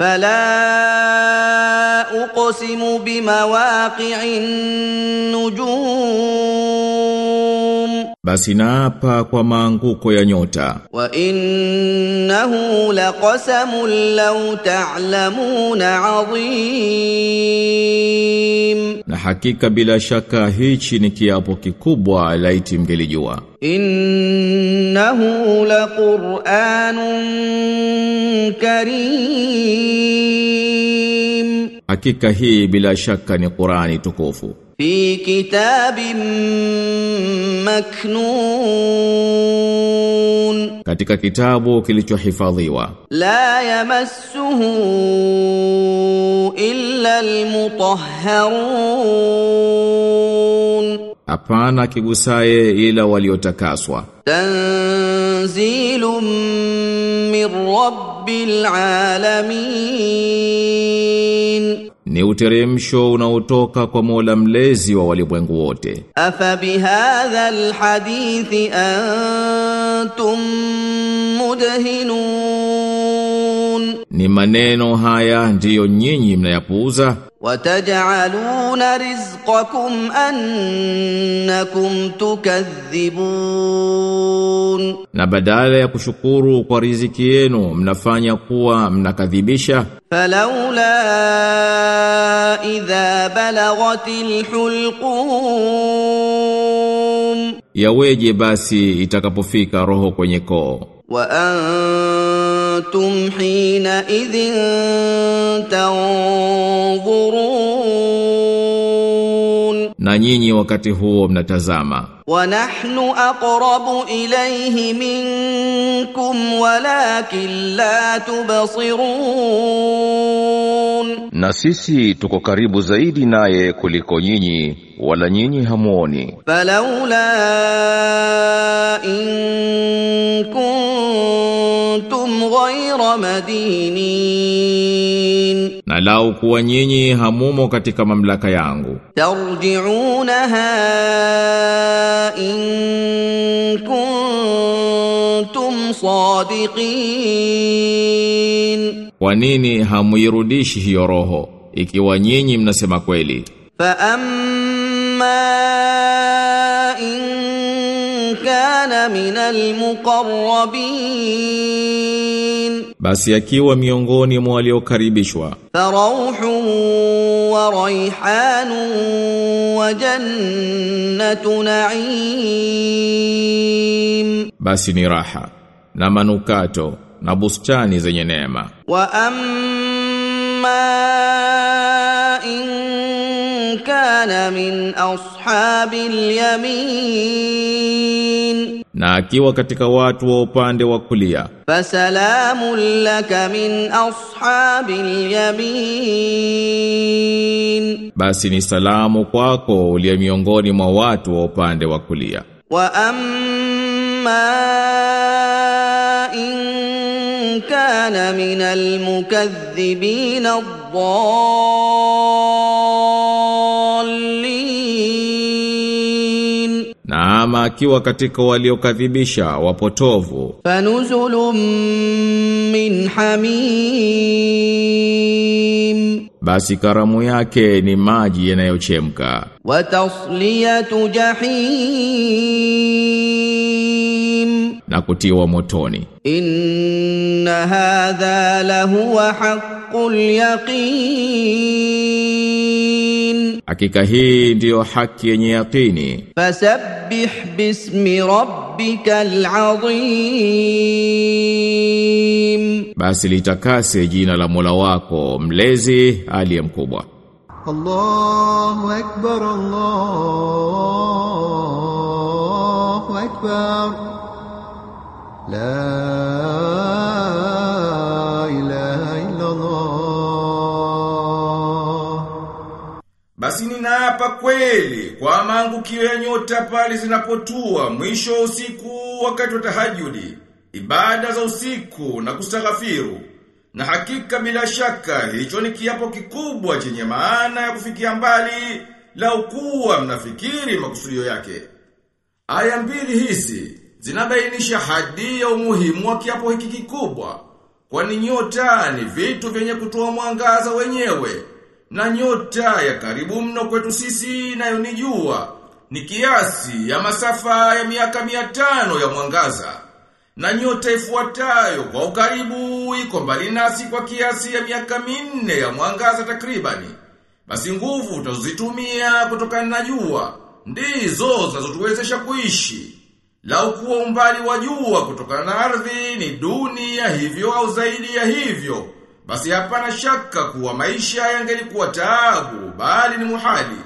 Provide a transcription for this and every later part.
فلا اقسم بمواقع النجوم Basi naapa kwa maanguko ya nyota وانه لقسم لو تعلمون عظيم na hakika bila shaka hichi ni kiapo kikubwa laiti mgelijua. Innahu laqur'anun karim, hakika hii bila shaka ni Qur'ani tukufu. Fi kitabin maknun katika kitabu kilichohifadhiwa. La yamassuhu illa almutahharun. Hapana kigusaye ila waliotakaswa. Tanzilum min rabbil alamin. Ni uteremsho unaotoka kwa Mola mlezi wa walimwengu wote. Afa bihadha alhadithi an antum mudhinun, ni maneno haya ndiyo nyinyi mnayapuuza. Watajaluna rizqakum annakum tukadhibun, na badala ya kushukuru kwa riziki yenu mnafanya kuwa mnakadhibisha. Falaula idha balagatil hulqun yaweje basi itakapofika roho kwenye koo. Wa antum hina idhin tanzurun. Na nyinyi wakati huo mnatazama. ونحن اقرب اليه منكم ولكن لا تبصرون Na sisi tuko karibu zaidi naye kuliko nyinyi wala nyinyi hamuoni. فلولا ان كنتم غير مدينين na lau kuwa nyinyi hamumo katika mamlaka yangu ترجعونها ان كنتم صادقين kwa nini hamuirudishi hiyo roho ikiwa nyinyi mnasema kweli فاما ان كان من المقربين basi akiwa miongoni mwa waliokaribishwa. Farauhu wa raihanu wa jannatu na'im, basi ni raha na manukato na bustani zenye neema. Wa amma in kana min ashabil yamin na akiwa katika watu wa upande wa kulia. fasalamu laka min ashabil yamin basi ni salamu kwako uliye miongoni mwa watu wa upande wa kulia. Wa amma in kana min almukaththibin ad na ama akiwa katika waliokadhibisha wapotovu. Fanuzulum min hamim, basi karamu yake ni maji yanayochemka. Wa tasliyatu jahim, na kutiwa motoni. Inna hadha lahuwa haqqul yaqin Hakika hii ndiyo haki yenye yaqini. Fasabbih bismi rabbikal azim. Basi litakase jina la Mola wako mlezi aliye mkubwa. Allahu akbar Allahu akbar. La kweli kwa maangukio ya nyota pale zinapotua mwisho wa usiku wakati wa tahajudi, ibada za usiku na kustaghfiru. Na hakika bila shaka hicho ni kiapo kikubwa chenye maana ya kufikia mbali la ukuwa mnafikiri makusudio yake. Aya mbili hizi zinabainisha hadi ya umuhimu wa kiapo hiki kikubwa. Kwani nyota ni vitu vyenye kutoa mwangaza wenyewe. Na nyota ya karibu mno kwetu sisi nayo ni jua. Ni kiasi ya masafa ya miaka mia tano ya mwangaza. Na nyota ifuatayo kwa ukaribu iko mbali nasi kwa kiasi ya miaka minne ya mwangaza takribani. Basi nguvu tutazitumia kutokana na jua ndizo zinazotuwezesha kuishi. Lau kuwa umbali wa jua kutokana na ardhi ni duni ya hivyo au zaidi ya hivyo, basi hapana shaka kuwa maisha yangelikuwa taabu, bali ni muhali.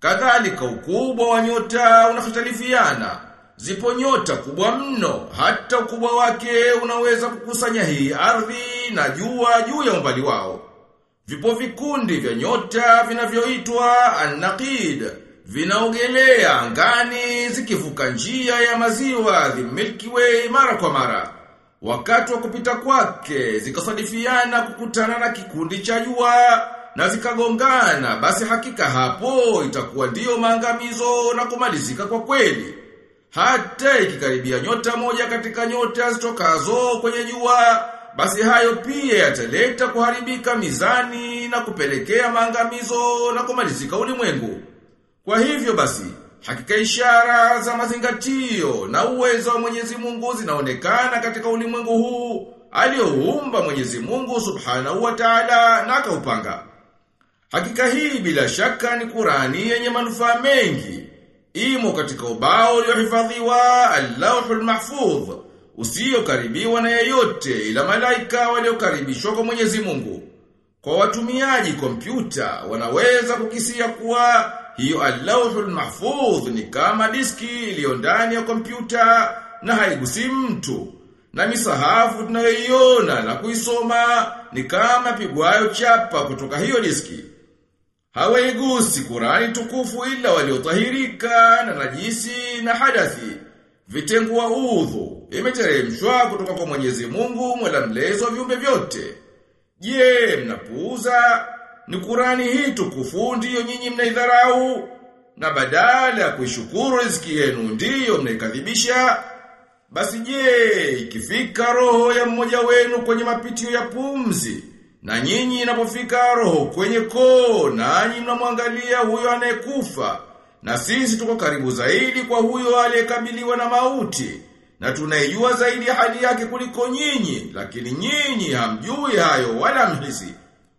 Kadhalika ukubwa wa nyota unahitalifiana. Zipo nyota kubwa mno, hata ukubwa wake unaweza kukusanya hii ardhi na jua juu ya umbali wao. Vipo vikundi vya nyota vinavyoitwa An-Naqid, vinaogelea angani zikivuka njia ya maziwa the Milky Way mara kwa mara. Wakati wa kupita kwake zikasadifiana kukutana na kikundi cha jua na zikagongana, basi hakika hapo itakuwa ndiyo maangamizo na kumalizika kwa kweli. Hata ikikaribia nyota moja katika nyota zitokazo kwenye jua, basi hayo pia yataleta kuharibika mizani na kupelekea maangamizo na kumalizika ulimwengu. Kwa hivyo basi, hakika ishara za mazingatio na uwezo wa Mwenyezi Mungu zinaonekana katika ulimwengu huu alioumba Mwenyezi Mungu Subhanahu wa Ta'ala na akaupanga. Hakika hii bila shaka ni Qurani yenye manufaa mengi. Imo katika ubao uliohifadhiwa Allahul Mahfudh, usiokaribiwa na yeyote ila malaika waliokaribishwa kwa Mwenyezi Mungu. Kwa watumiaji kompyuta wanaweza kukisia kuwa hiyo alauhul Mahfudh ni kama diski iliyo ndani ya kompyuta na haigusi mtu. Na misahafu tunayoiona na kuisoma ni kama pigwayo chapa kutoka hiyo diski. Hawaigusi Kurani tukufu ila waliotahirika na najisi na hadathi. Vitengu wa udhu imeteremshwa kutoka kwa Mwenyezi Mungu Mola mlezi wa viumbe vyote. Je, mnapuuza ni Qurani hii tukufu ndiyo nyinyi mnaidharau. Na badala ya kuishukuru riziki yenu ndiyo mnaikadhibisha? Basi je, ikifika roho ya mmoja wenu kwenye mapitio ya pumzi na nyinyi inapofika roho kwenye koo nanyi mnamwangalia huyo anayekufa. Na sisi tuko karibu zaidi kwa huyo aliyekabiliwa na mauti na tunaijua zaidi hali yake kuliko nyinyi lakini nyinyi hamjui hayo wala mhisi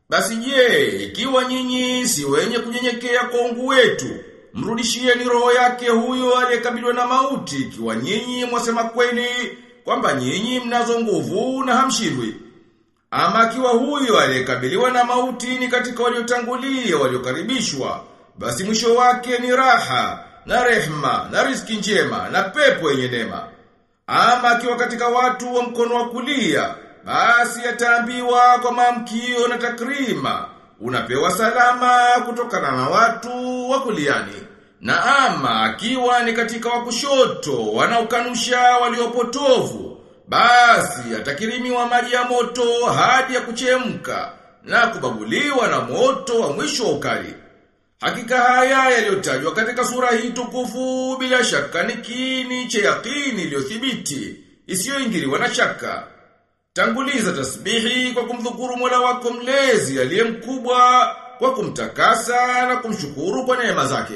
basi je ikiwa nyinyi si wenye kunyenyekea kwa ungu wetu mrudishieni roho yake huyo aliyekabiliwa na mauti ikiwa nyinyi mwasema kweli kwamba nyinyi mnazo nguvu na hamshindwi ama akiwa huyo aliyekabiliwa na mauti ni katika waliotangulia waliokaribishwa, basi mwisho wake ni raha na rehma na riziki njema na pepo yenye neema. Ama akiwa katika watu wa mkono wa kulia, basi ataambiwa kwa mamkio na takrima, unapewa salama kutokana na watu wa kuliani. Na ama akiwa ni katika wakushoto wanaokanusha waliopotovu, basi atakirimiwa maji ya moto hadi ya kuchemka na kubaguliwa na moto wa mwisho wa ukali. Hakika haya yaliyotajwa katika sura hii tukufu bila shaka ni kini cha yakini iliyothibiti isiyoingiliwa na shaka. Tanguliza tasbihi kwa kumdhukuru Mola wako mlezi aliye mkubwa kwa kumtakasa na kumshukuru kwa neema zake.